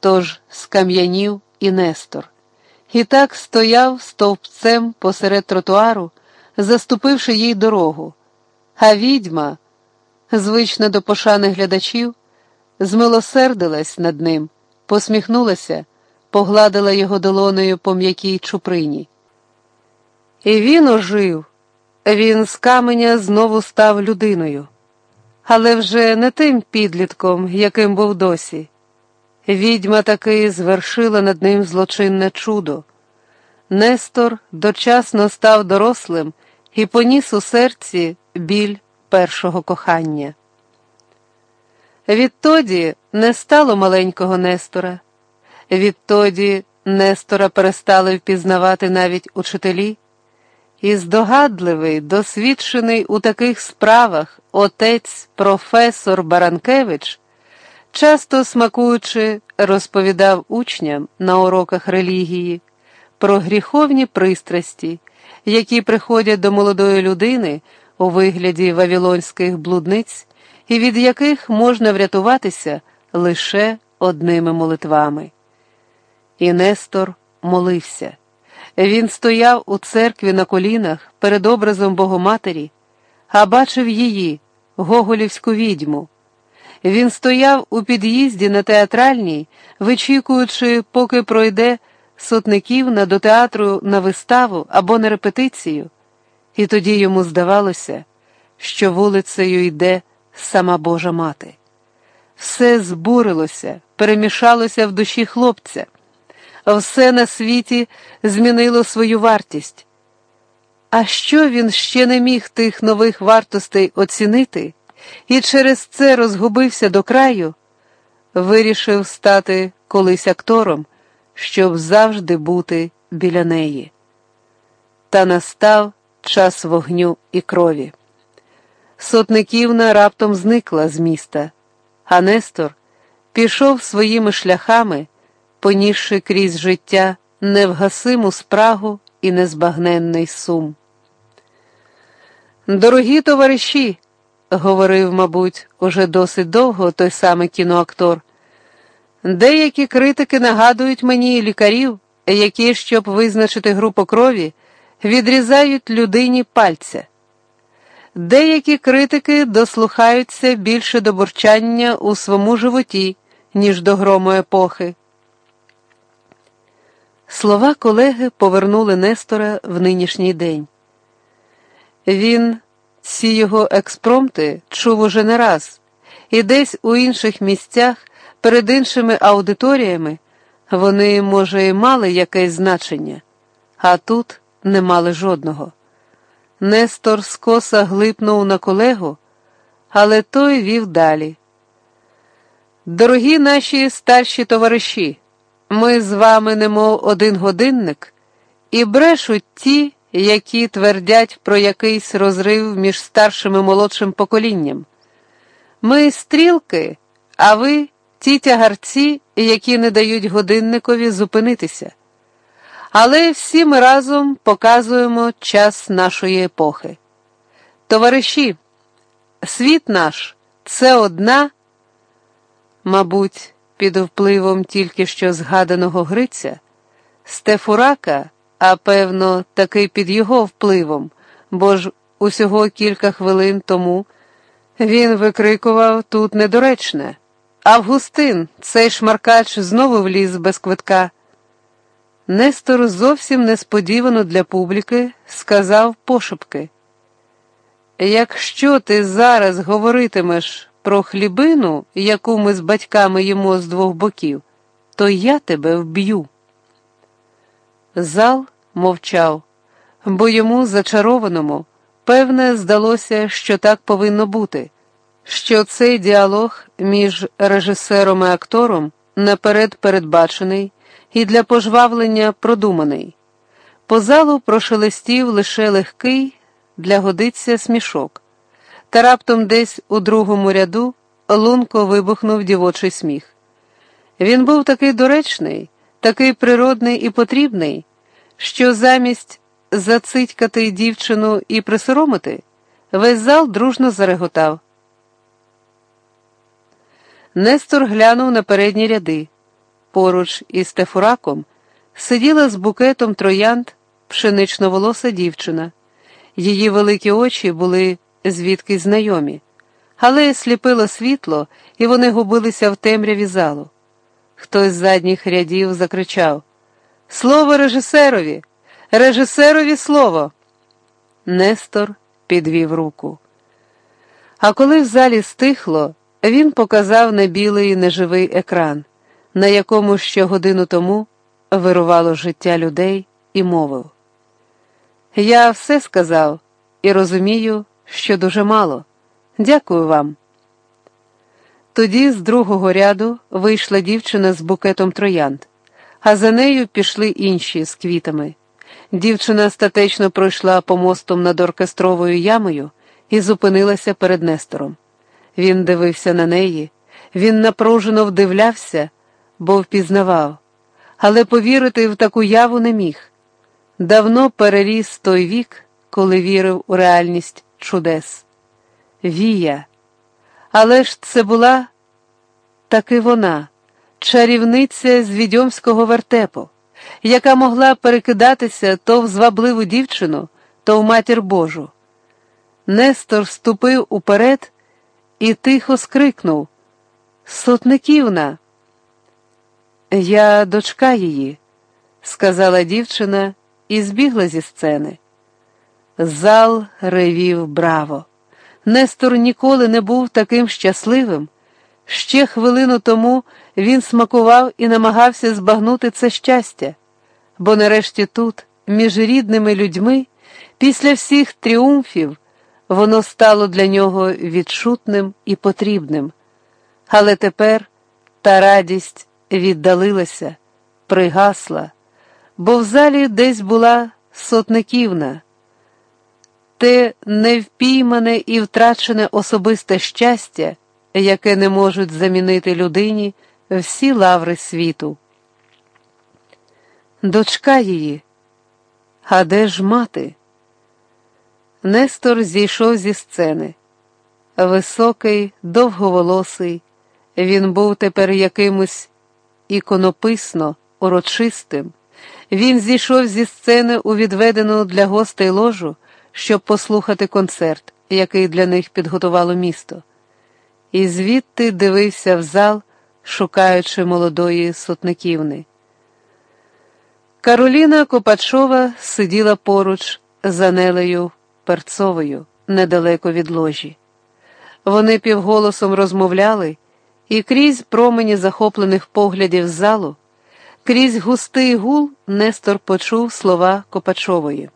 Тож скам'янів і Нестор. І так стояв стовпцем посеред тротуару, заступивши їй дорогу. А відьма, звична до пошани глядачів, змилосердилась над ним, посміхнулася, погладила його долоною по м'якій чуприні. І він ожив, він з каменя знову став людиною, але вже не тим підлітком, яким був досі. Відьма таки звершила над ним злочинне чудо. Нестор дочасно став дорослим і поніс у серці біль першого кохання. Відтоді не стало маленького Нестора, відтоді Нестора перестали впізнавати навіть учителі, і здогадливий, досвідчений у таких справах отець професор Баранкевич, часто смакуючи, розповідав учням на уроках релігії про гріховні пристрасті, які приходять до молодої людини у вигляді вавілонських блудниць, і від яких можна врятуватися лише одними молитвами. І Нестор молився. Він стояв у церкві на колінах перед образом Богоматері, а бачив її, Гоголівську відьму. Він стояв у під'їзді на театральній, вичікуючи, поки пройде сотників на до театру на виставу або на репетицію, і тоді йому здавалося, що вулицею йде сама Божа мати. Все збурилося, перемішалося в душі хлопця, все на світі змінило свою вартість. А що він ще не міг тих нових вартостей оцінити і через це розгубився до краю, вирішив стати колись актором щоб завжди бути біля неї. Та настав час вогню і крові. Сотниківна раптом зникла з міста, а Нестор пішов своїми шляхами, понісши крізь життя невгасиму спрагу і незбагненний сум. Дорогі товариші, говорив, мабуть, уже досить довго той самий кіноактор. Деякі критики нагадують мені лікарів, які, щоб визначити групу крові, відрізають людині пальця. Деякі критики дослухаються більше до бурчання у своєму животі, ніж до грому епохи. Слова колеги повернули Нестора в нинішній день. Він ці його експромти чув уже не раз, і десь у інших місцях перед іншими аудиторіями вони, може, і мали якесь значення, а тут не мали жодного. Нестор скоса глипнув на колегу, але той вів далі. Дорогі наші старші товариші, ми з вами немов один годинник, і брешуть ті, які твердять про якийсь розрив між старшим і молодшим поколінням. Ми стрілки, а ви ті тягарці, які не дають годинникові зупинитися. Але всі ми разом показуємо час нашої епохи. Товариші, світ наш це одна, мабуть, під впливом тільки що згаданого Гриця, Стефурака, а певно, таки під його впливом, бо ж усього кілька хвилин тому він викрикував тут недоречне. Августин, цей шмаркач знову вліз без квитка. Нестор зовсім несподівано для публіки сказав пошепки. Якщо ти зараз говоритимеш про хлібину, яку ми з батьками їмо з двох боків, то я тебе вб'ю. Зал мовчав, бо йому зачарованому, певне, здалося, що так повинно бути що цей діалог між режисером і актором наперед передбачений і для пожвавлення продуманий. По залу прошелестів лише легкий для годиться смішок, та раптом десь у другому ряду лунко вибухнув дівочий сміх. Він був такий доречний, такий природний і потрібний, що замість зацитькати дівчину і присоромити, весь зал дружно зареготав. Нестор глянув на передні ряди. поруч із Тефураком сиділа з букетом троянд пшенично-волоса дівчина. Її великі очі були звідки знайомі, але сліпило світло, і вони губилися в темряві залу. Хтось з задніх рядів закричав Слово режисерові! Режисерові слово! Нестор підвів руку. А коли в залі стихло, він показав на білий неживий екран, на якому ще годину тому вирувало життя людей, і мовив: Я все сказав і розумію, що дуже мало. Дякую вам. Тоді з другого ряду вийшла дівчина з букетом троянд, а за нею пішли інші з квітами. Дівчина статечно пройшла помостом над оркестровою ямою і зупинилася перед Нестором. Він дивився на неї, він напружено вдивлявся, бо впізнавав, але повірити в таку яву не міг. Давно переріс той вік, коли вірив у реальність чудес. Вія. Але ж це була таки вона, чарівниця з відьомського вертепу, яка могла перекидатися то в звабливу дівчину, то в матір Божу. Нестор ступив уперед і тихо скрикнув Сотниківна. Я дочка її, сказала дівчина і збігла зі сцени. Зал ревів браво. Нестор ніколи не був таким щасливим. Ще хвилину тому він смакував і намагався збагнути це щастя, бо нарешті тут, між рідними людьми, після всіх тріумфів, воно стало для нього відчутним і потрібним. Але тепер та радість віддалилася, пригасла, бо в залі десь була сотниківна те невпіймане і втрачене особисте щастя, яке не можуть замінити людині всі лаври світу. Дочка її, а де ж мати? Нестор зійшов зі сцени. Високий, довговолосий, він був тепер якимось іконописно, урочистим. Він зійшов зі сцени у відведену для гостей ложу щоб послухати концерт, який для них підготувало місто, і звідти дивився в зал, шукаючи молодої сотниківни. Кароліна Копачова сиділа поруч за Нелею Перцовою, недалеко від ложі. Вони півголосом розмовляли, і крізь промені захоплених поглядів з залу, крізь густий гул Нестор почув слова Копачової.